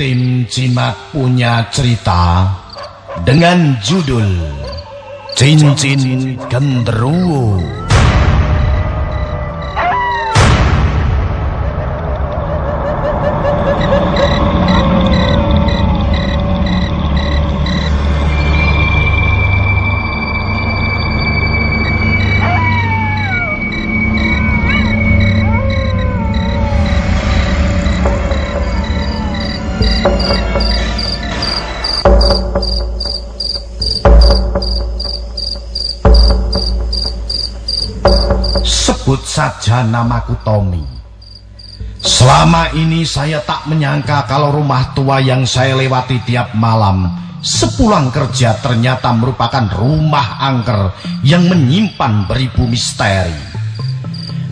tim Cimat punya cerita dengan judul Cincin Genderuwo. Saja namaku Tommy. Selama ini saya tak menyangka kalau rumah tua yang saya lewati tiap malam sepulang kerja ternyata merupakan rumah angker yang menyimpan beribu misteri.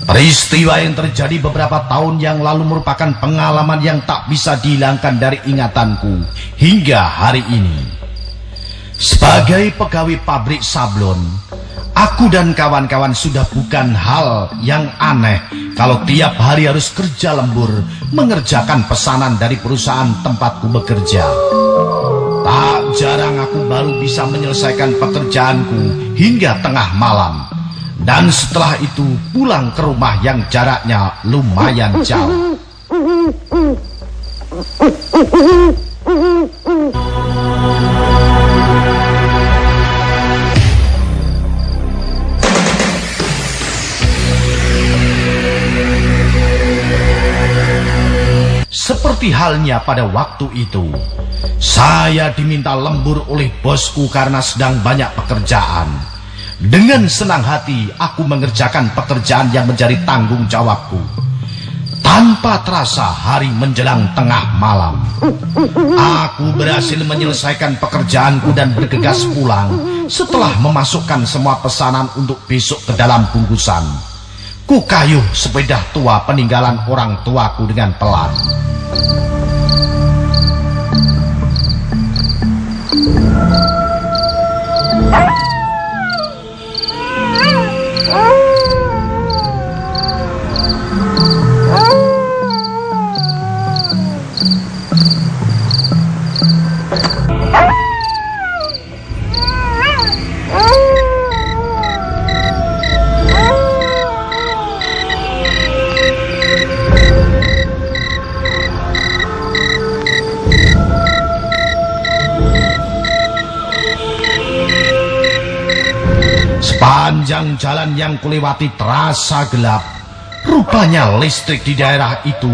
Peristiwa yang terjadi beberapa tahun yang lalu merupakan pengalaman yang tak bisa dihilangkan dari ingatanku hingga hari ini. Sebagai pegawai pabrik sablon, Aku dan kawan-kawan sudah bukan hal yang aneh kalau tiap hari harus kerja lembur mengerjakan pesanan dari perusahaan tempatku bekerja. Tak jarang aku baru bisa menyelesaikan pekerjaanku hingga tengah malam. Dan setelah itu pulang ke rumah yang jaraknya lumayan jauh. Seperti halnya pada waktu itu, saya diminta lembur oleh bosku karena sedang banyak pekerjaan. Dengan senang hati, aku mengerjakan pekerjaan yang menjadi tanggung jawabku. Tanpa terasa hari menjelang tengah malam, aku berhasil menyelesaikan pekerjaanku dan bergegas pulang setelah memasukkan semua pesanan untuk besok ke dalam bungkusan. Ku kayuh sepeda tua peninggalan orang tuaku dengan pelan. Sepanjang jalan yang kulewati terasa gelap. Rupanya listrik di daerah itu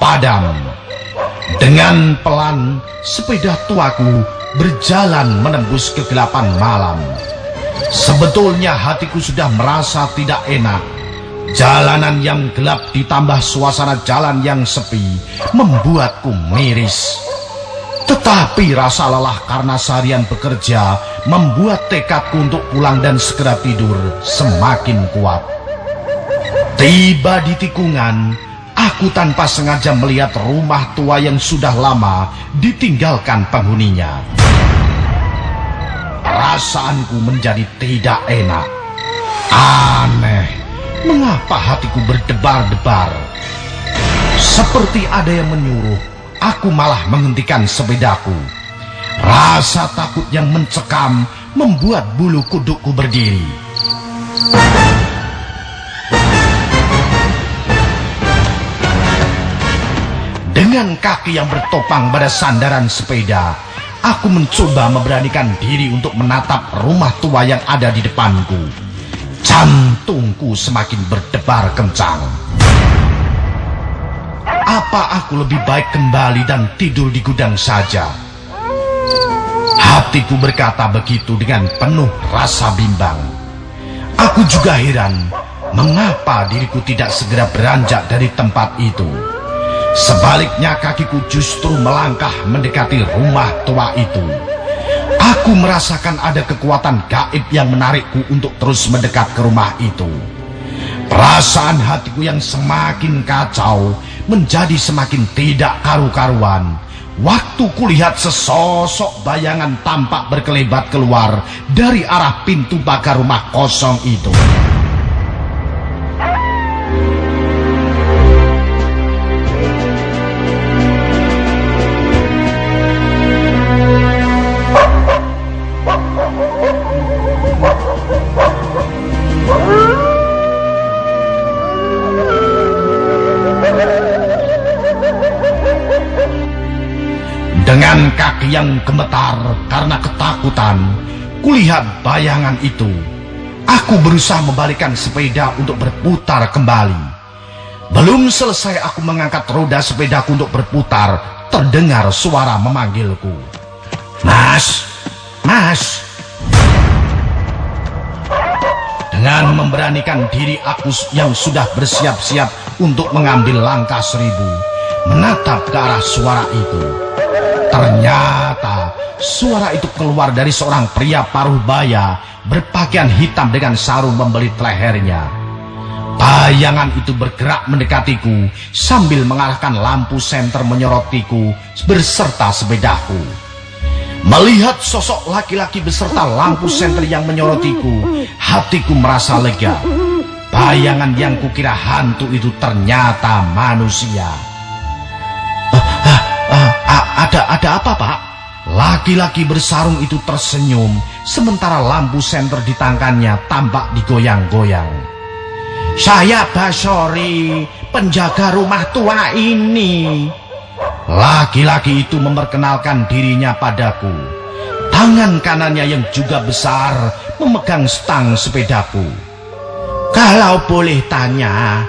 padam. Dengan pelan, sepeda tuaku berjalan menembus kegelapan malam. Sebetulnya hatiku sudah merasa tidak enak. Jalanan yang gelap ditambah suasana jalan yang sepi membuatku miris. Tetapi rasa lelah karena seharian bekerja membuat tekadku untuk pulang dan segera tidur semakin kuat. Tiba di tikungan, aku tanpa sengaja melihat rumah tua yang sudah lama ditinggalkan penghuninya. Perasaanku menjadi tidak enak. Aneh, mengapa hatiku berdebar-debar? Seperti ada yang menyuruh aku malah menghentikan sepedaku. Rasa takut yang mencekam membuat bulu kudukku berdiri. Dengan kaki yang bertopang pada sandaran sepeda, aku mencoba memberanikan diri untuk menatap rumah tua yang ada di depanku. Jantungku semakin berdebar kencang. Apa aku lebih baik kembali dan tidur di gudang saja? Hatiku berkata begitu dengan penuh rasa bimbang. Aku juga heran mengapa diriku tidak segera beranjak dari tempat itu. Sebaliknya kakiku justru melangkah mendekati rumah tua itu. Aku merasakan ada kekuatan gaib yang menarikku untuk terus mendekat ke rumah itu. Perasaan hatiku yang semakin kacau menjadi semakin tidak karu-karuan. Waktu kulihat sesosok bayangan tampak berkelebat keluar dari arah pintu pagar rumah kosong itu. Karena ketakutan, kulihat bayangan itu. Aku berusaha membalikkan sepeda untuk berputar kembali. Belum selesai aku mengangkat roda sepedaku untuk berputar, terdengar suara memanggilku. Mas, mas. Dengan memberanikan diri aku yang sudah bersiap-siap untuk mengambil langkah seribu, menatap ke arah suara itu. Ternyata suara itu keluar dari seorang pria paruh baya berpakaian hitam dengan sarung membelit lehernya. Bayangan itu bergerak mendekatiku sambil mengarahkan lampu senter menyorotiku berserta sepedaku. Melihat sosok laki-laki beserta lampu senter yang menyorotiku, hatiku merasa lega. Bayangan yang kukira hantu itu ternyata manusia. Ada ada apa, Pak? Laki-laki bersarung itu tersenyum, sementara lampu senter di tangannya tampak digoyang-goyang. Saya Basori, penjaga rumah tua ini. Laki-laki itu memperkenalkan dirinya padaku. Tangan kanannya yang juga besar memegang stang sepedaku. Kalau boleh tanya,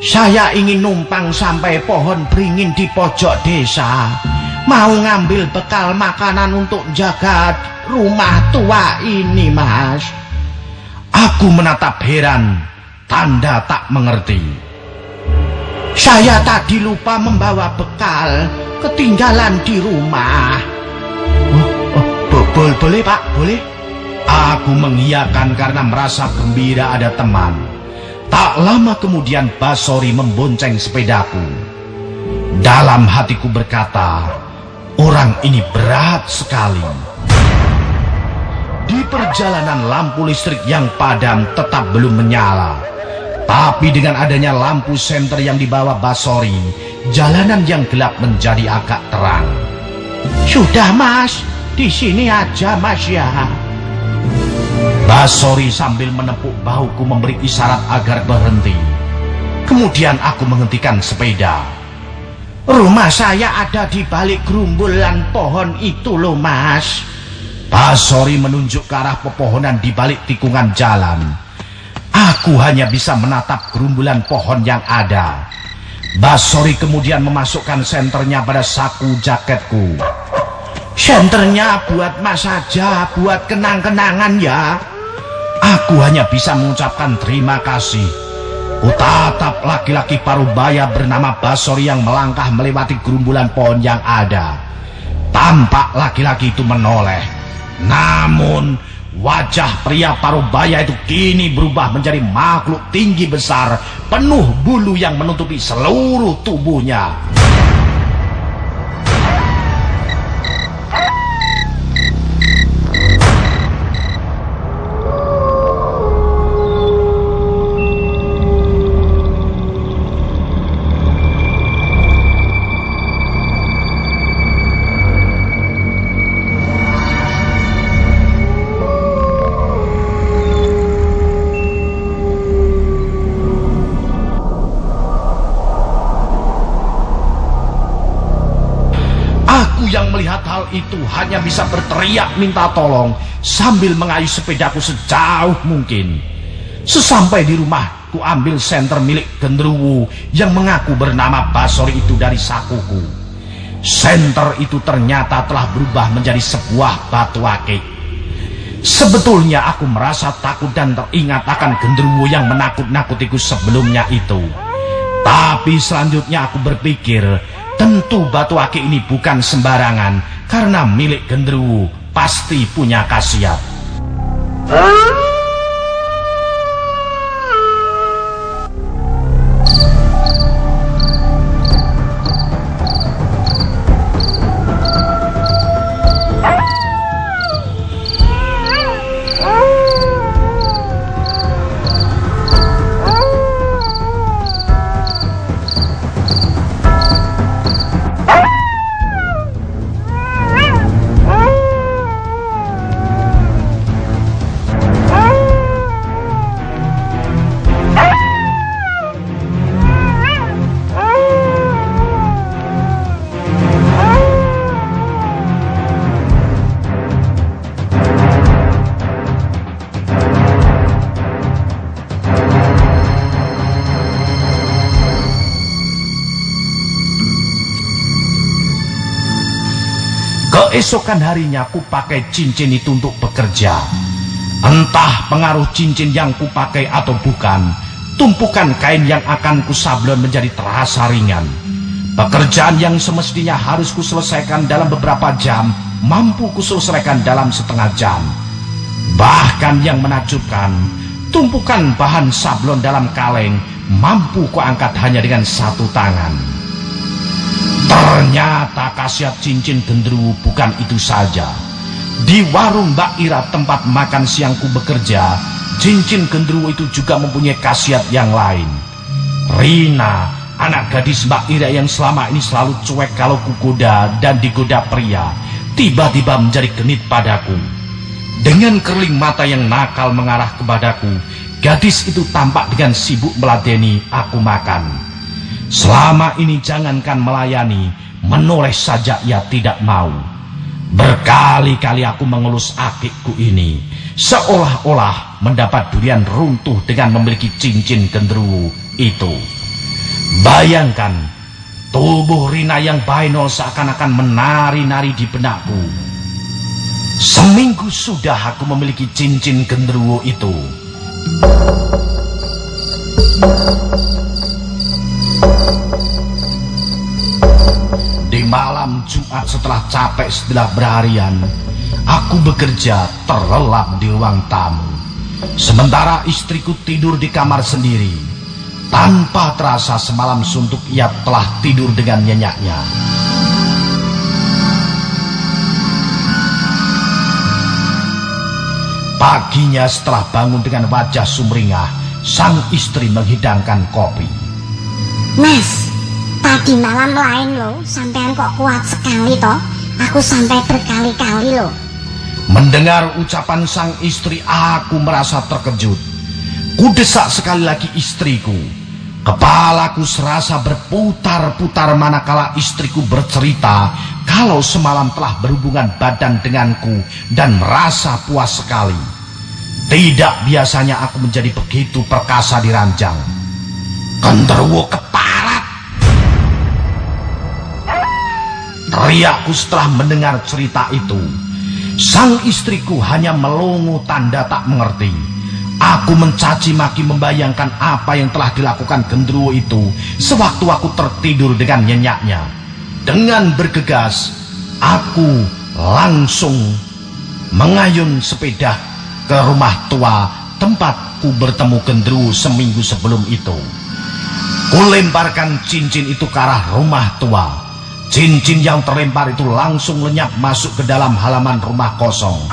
saya ingin numpang sampai pohon beringin di pojok desa mau ngambil bekal makanan untuk jaga rumah tua ini, Mas. Aku menatap heran, tanda tak mengerti. Saya tadi lupa membawa bekal, ketinggalan di rumah. Oh, oh bo boleh, Pak, boleh. Aku mengiyakan karena merasa gembira ada teman. Tak lama kemudian Basori membonceng sepedaku. Dalam hatiku berkata, Orang ini berat sekali. Di perjalanan lampu listrik yang padam tetap belum menyala. Tapi dengan adanya lampu senter yang dibawa Basori, jalanan yang gelap menjadi agak terang. Sudah mas, di sini aja mas ya. Basori sambil menepuk bahuku memberi isyarat agar berhenti. Kemudian aku menghentikan sepeda. Rumah saya ada di balik gerumbulan pohon itu loh mas. Basori menunjuk ke arah pepohonan di balik tikungan jalan. Aku hanya bisa menatap gerumbulan pohon yang ada. Basori kemudian memasukkan senternya pada saku jaketku. Senternya buat mas saja, buat kenang-kenangan ya. Aku hanya bisa mengucapkan terima kasih. Kutatap laki-laki parubaya bernama Basori yang melangkah melewati gerumbulan pohon yang ada. Tampak laki-laki itu menoleh. Namun wajah pria parubaya itu kini berubah menjadi makhluk tinggi besar, penuh bulu yang menutupi seluruh tubuhnya. Itu hanya bisa berteriak minta tolong sambil mengayuh sepedaku sejauh mungkin. Sesampai di rumah, ku ambil senter milik genderuwo yang mengaku bernama Basori itu dari sakuku. Senter itu ternyata telah berubah menjadi sebuah batu akik. Sebetulnya aku merasa takut dan teringat akan genderuwo yang menakut-nakutiku sebelumnya itu. Tapi selanjutnya aku berpikir, tentu batu akik ini bukan sembarangan karena milik genderuwo pasti punya khasiat. Keesokan harinya ku pakai cincin itu untuk bekerja. Entah pengaruh cincin yang ku pakai atau bukan, tumpukan kain yang akan ku sablon menjadi terasa ringan. Pekerjaan yang semestinya harus ku selesaikan dalam beberapa jam, mampu ku selesaikan dalam setengah jam. Bahkan yang menakjubkan, tumpukan bahan sablon dalam kaleng mampu ku angkat hanya dengan satu tangan. Ternyata khasiat cincin gendruwo bukan itu saja. Di warung Mbak Ira tempat makan siangku bekerja, cincin gendruwo itu juga mempunyai khasiat yang lain. Rina, anak gadis Mbak Ira yang selama ini selalu cuek kalau kugoda dan digoda pria, tiba-tiba menjadi genit padaku. Dengan kerling mata yang nakal mengarah kepadaku, gadis itu tampak dengan sibuk meladeni aku makan. Selama ini jangankan melayani, menoleh saja ia tidak mau. Berkali-kali aku mengelus akikku ini, seolah-olah mendapat durian runtuh dengan memiliki cincin gendruwo itu. Bayangkan, tubuh Rina yang bainol seakan-akan menari-nari di benakku. Seminggu sudah aku memiliki cincin gendruwo itu. Jumat setelah capek setelah berharian, aku bekerja terlelap di ruang tamu. Sementara istriku tidur di kamar sendiri. Tanpa terasa semalam suntuk ia telah tidur dengan nyenyaknya. Paginya setelah bangun dengan wajah sumringah, sang istri menghidangkan kopi. Mas, tadi malam lain loh, sampean kok kuat sekali toh. Aku sampai berkali-kali loh. Mendengar ucapan sang istri, aku merasa terkejut. Kudesak sekali lagi istriku. Kepalaku serasa berputar-putar manakala istriku bercerita kalau semalam telah berhubungan badan denganku dan merasa puas sekali. Tidak biasanya aku menjadi begitu perkasa di ranjang. Genderuwo keparat. Teriakku setelah mendengar cerita itu. Sang istriku hanya melongo tanda tak mengerti. Aku mencaci maki membayangkan apa yang telah dilakukan genderuwo itu sewaktu aku tertidur dengan nyenyaknya. Dengan bergegas, aku langsung mengayun sepeda ke rumah tua tempatku bertemu genderuwo seminggu sebelum itu. Kulemparkan cincin itu ke arah rumah tua. Cincin yang terlempar itu langsung lenyap masuk ke dalam halaman rumah kosong.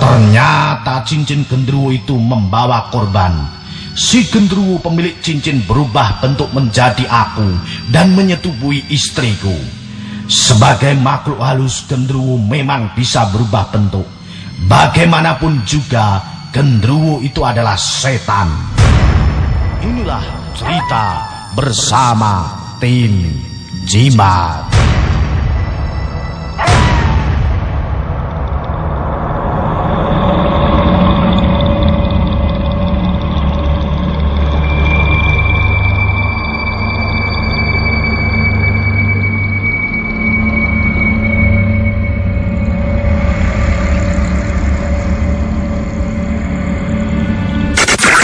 Ternyata cincin gendruwo itu membawa korban. Si gendruwo pemilik cincin berubah bentuk menjadi aku dan menyetubuhi istriku. Sebagai makhluk halus gendruwo memang bisa berubah bentuk. Bagaimanapun juga gendruwo itu adalah setan. Inilah cerita bersama tim Jimat.